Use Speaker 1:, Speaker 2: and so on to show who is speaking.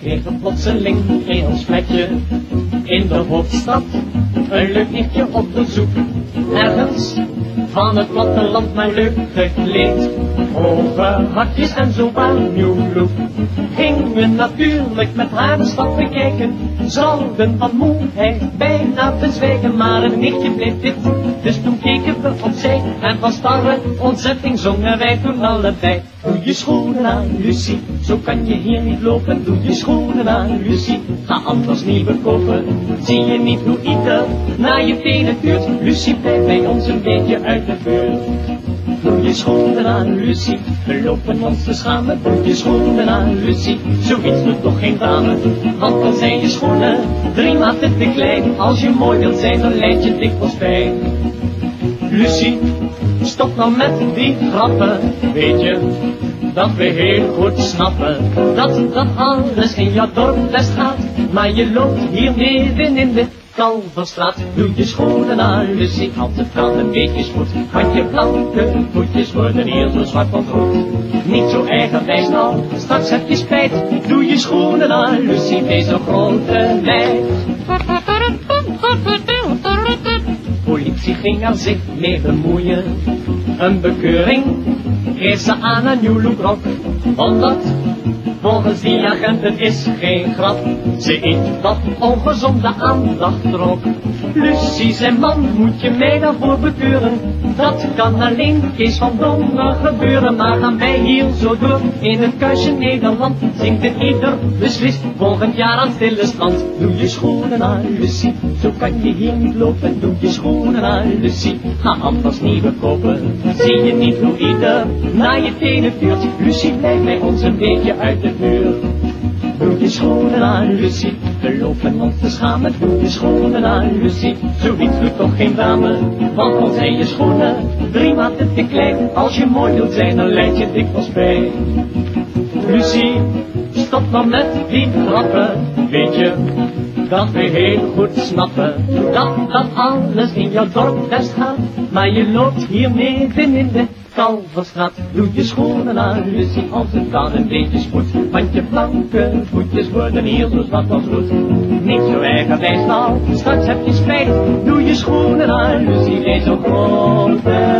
Speaker 1: kregen plotseling in ons in de hoofdstad een leuk nichtje op bezoek. Ergens van het platteland maar leuk gekleed. Over hakjes en zo aan nieuw look. Gingen natuurlijk met haar de stad bekijken. Zouden van moeheid bijna bezwijken, maar een nichtje bleef dit. Dus toen keken we opzij en van starre ontzetting zongen wij toen allebei. Je schoenen aan, Lucie, zo kan je hier niet lopen. Doe je schoenen aan, Lucie, ga anders nieuwe kopen. Zie je niet hoe ieder naar je tenen tuurt? Lucie, blijf bij ons een beetje uit de buurt. Doe je schoenen aan, Lucie, we lopen ons te schamen. Doe je schoenen aan, Lucie, zoiets doet toch geen dame. Want dan zijn je schoenen drie maten te klein. Als je mooi wilt zijn, dan leid je dikwijls pijn. Lucie, stop nou met die grappen, weet je dat we heel goed snappen dat dat alles in jouw dorp best gaat. Maar je loopt hier midden in de Kalverstraat. Doe je schoenen aan, Lucie, altijd wel een beetje spoed. Want je blanke voetjes worden hier zo zwart van rood. Niet zo eigenwijs nou, straks heb je spijt. Doe je schoenen aan, Lucie, deze grote meid. Ging er zich mee bemoeien. Een bekeuring geeft ze aan een nieuw rok. Omdat volgens die agent het is geen grap. Ze eet dat ongezonde aandacht trok. Lucie zijn man moet je mij daarvoor bekeuren. Dat kan alleen Kees van Dongen gebeuren. Maar gaan wij hier zo door in het kuisje Nederland. Zingt het ieder beslist volgend jaar aan stille strand. Doe je schoenen aan, Lucie, zo kan je hier niet lopen. Doe je schoenen aan, Lucie, ga anders nieuwe kopen. Zie je niet hoe ieder naar je tenen tuurt. Lucie, blijf bij ons een beetje uit de buurt. Doe je schoenen aan, Lucie, we lopen ons te schamen. Doe je schoenen aan, Lucie, zoiets doet toch geen dame. Want dan zijn je schoenen drie maten te klein. Als je mooi wilt zijn, dan leid je dikwijls bij. Lucie, stop dan met die grappen, weet je dat we heel goed snappen dat dat alles in jouw dorp best gaat. Maar je loopt hier midden in de Kalverstraat. Doe je schoenen aan, Lucie, als het kan een beetje spoed. Want je blanke voetjes worden hier zo zwart als roet. Niet zo eigenwijs nou, straks heb je spijt. Doe je schoenen aan, Lucie, deze grote meid.